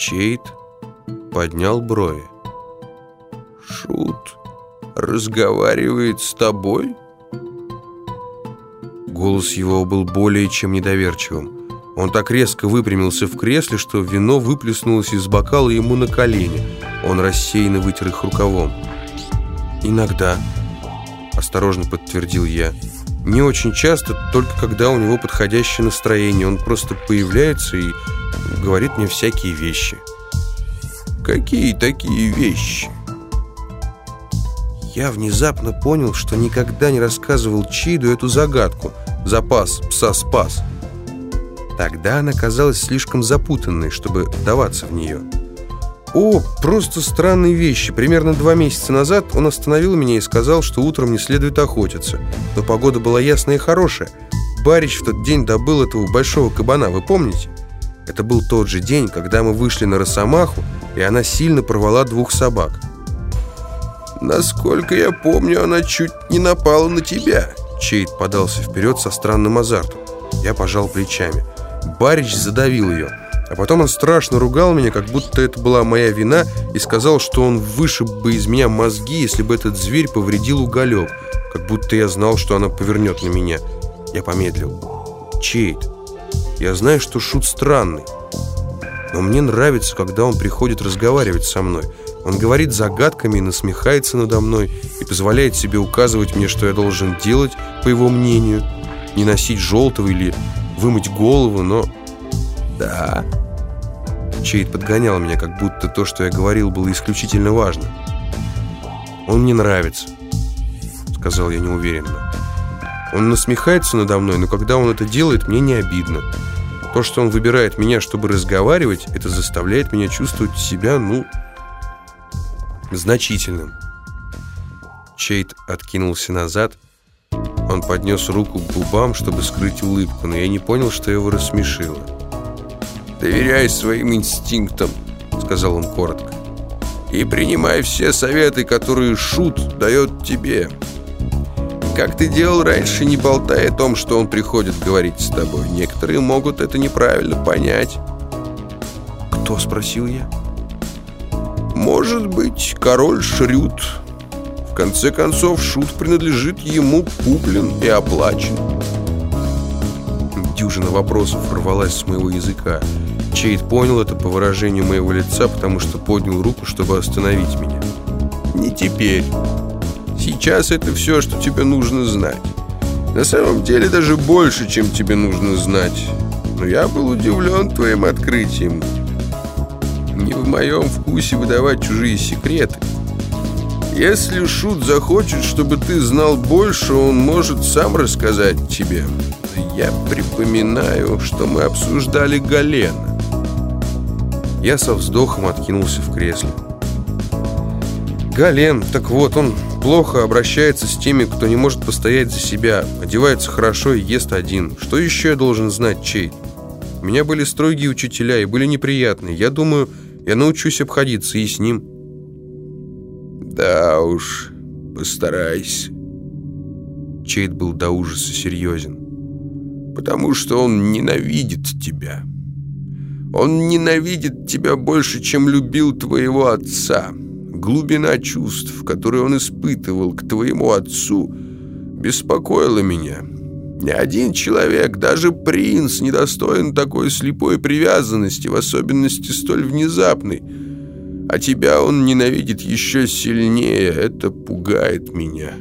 Чейт поднял брови. «Шут разговаривает с тобой?» Голос его был более чем недоверчивым. Он так резко выпрямился в кресле, что вино выплеснулось из бокала ему на колени. Он рассеянно вытер их рукавом. «Иногда», — осторожно подтвердил я. «Не очень часто, только когда у него подходящее настроение. Он просто появляется и говорит мне всякие вещи». «Какие такие вещи?» Я внезапно понял, что никогда не рассказывал Чиду эту загадку. Запас пса спас. Тогда она казалась слишком запутанной, чтобы вдаваться в нее. О, просто странные вещи. Примерно два месяца назад он остановил меня и сказал, что утром не следует охотиться. Но погода была ясная и хорошая. Барич в тот день добыл этого большого кабана, вы помните? Это был тот же день, когда мы вышли на Росомаху, и она сильно порвала двух собак. «Насколько я помню, она чуть не напала на тебя». Чейд подался вперед со странным азартом. Я пожал плечами. Барич задавил ее. А потом он страшно ругал меня, как будто это была моя вина, и сказал, что он вышиб бы из меня мозги, если бы этот зверь повредил уголек, как будто я знал, что она повернет на меня. Я помедлил. Чейд, я знаю, что шут странный, но мне нравится, когда он приходит разговаривать со мной. Он говорит загадками и насмехается надо мной и позволяет себе указывать мне, что я должен делать, по его мнению. Не носить желтого или вымыть голову, но... Да. Чейд подгонял меня, как будто то, что я говорил, было исключительно важно. «Он мне нравится», — сказал я неуверенно. «Он насмехается надо мной, но когда он это делает, мне не обидно. То, что он выбирает меня, чтобы разговаривать, это заставляет меня чувствовать себя, ну, значительным». Чейд откинулся назад он поднес руку к губам, чтобы скрыть улыбку, но я не понял, что его рассмешило. «Доверяй своим инстинктам», — сказал он коротко. «И принимай все советы, которые Шут дает тебе. Как ты делал раньше, не болтай о том, что он приходит говорить с тобой. Некоторые могут это неправильно понять». «Кто?» — спросил я. «Может быть, король Шрют» конце концов, шут принадлежит ему, куплен и оплачен. Дюжина вопросов рвалась с моего языка. Чейд понял это по выражению моего лица, потому что поднял руку, чтобы остановить меня. «Не теперь. Сейчас это все, что тебе нужно знать. На самом деле даже больше, чем тебе нужно знать. Но я был удивлен твоим открытием. Не в моем вкусе выдавать чужие секреты. Если Шут захочет, чтобы ты знал больше, он может сам рассказать тебе. Я припоминаю, что мы обсуждали Галена. Я со вздохом откинулся в кресле. Гален, так вот, он плохо обращается с теми, кто не может постоять за себя, одевается хорошо и ест один. Что еще я должен знать, чей? У меня были строгие учителя и были неприятные. Я думаю, я научусь обходиться и с ним. «Да уж, постарайся». Чейд был до ужаса серьезен. «Потому что он ненавидит тебя. Он ненавидит тебя больше, чем любил твоего отца. Глубина чувств, которые он испытывал к твоему отцу, беспокоила меня. Ни один человек, даже принц, не достоин такой слепой привязанности, в особенности столь внезапной» а тебя он ненавидит еще сильнее. Это пугает меня».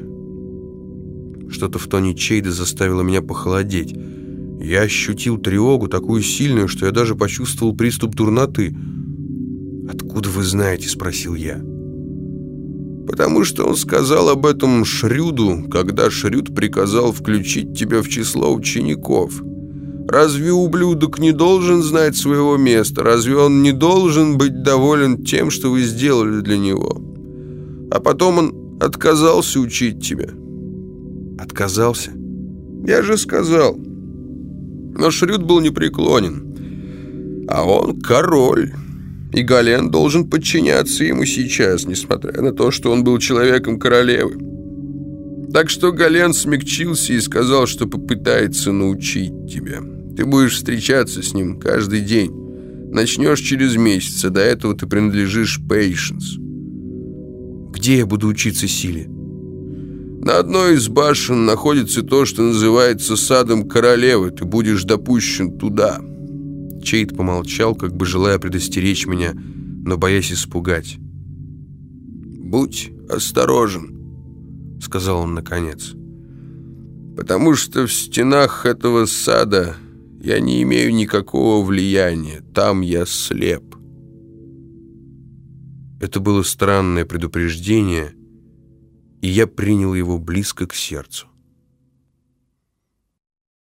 Что-то в тоне Чейда заставило меня похолодеть. Я ощутил тревогу, такую сильную, что я даже почувствовал приступ дурноты. «Откуда вы знаете?» – спросил я. «Потому что он сказал об этом Шрюду, когда Шрюд приказал включить тебя в число учеников». Разве ублюдок не должен знать своего места? Разве он не должен быть доволен тем, что вы сделали для него? А потом он отказался учить тебя. Отказался? Я же сказал. Но Шрюд был непреклонен. А он король. И Гален должен подчиняться ему сейчас, несмотря на то, что он был человеком королевы. Так что Гален смягчился и сказал, что попытается научить тебя. Ты будешь встречаться с ним каждый день. Начнешь через месяц, а до этого ты принадлежишь Пейшенс. Где я буду учиться силе? На одной из башен находится то, что называется садом королевы. Ты будешь допущен туда. Чейд помолчал, как бы желая предостеречь меня, но боясь испугать. «Будь осторожен», — сказал он наконец. «Потому что в стенах этого сада я не имею никакого влияния. Там я слеп». Это было странное предупреждение, и я принял его близко к сердцу.